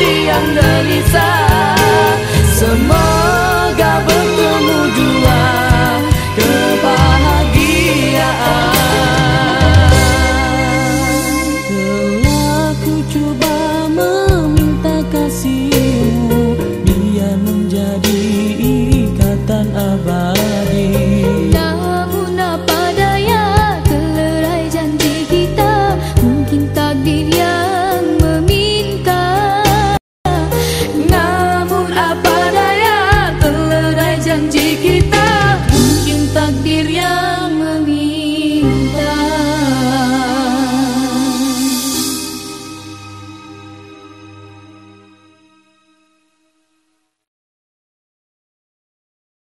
一样的你在。